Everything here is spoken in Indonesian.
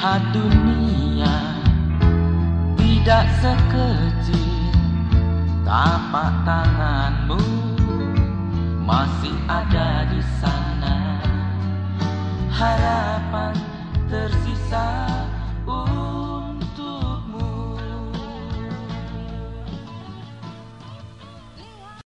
melihat dunia tidak sekecil. Tapak tanganmu masih ada di sana. Harapan tersisa.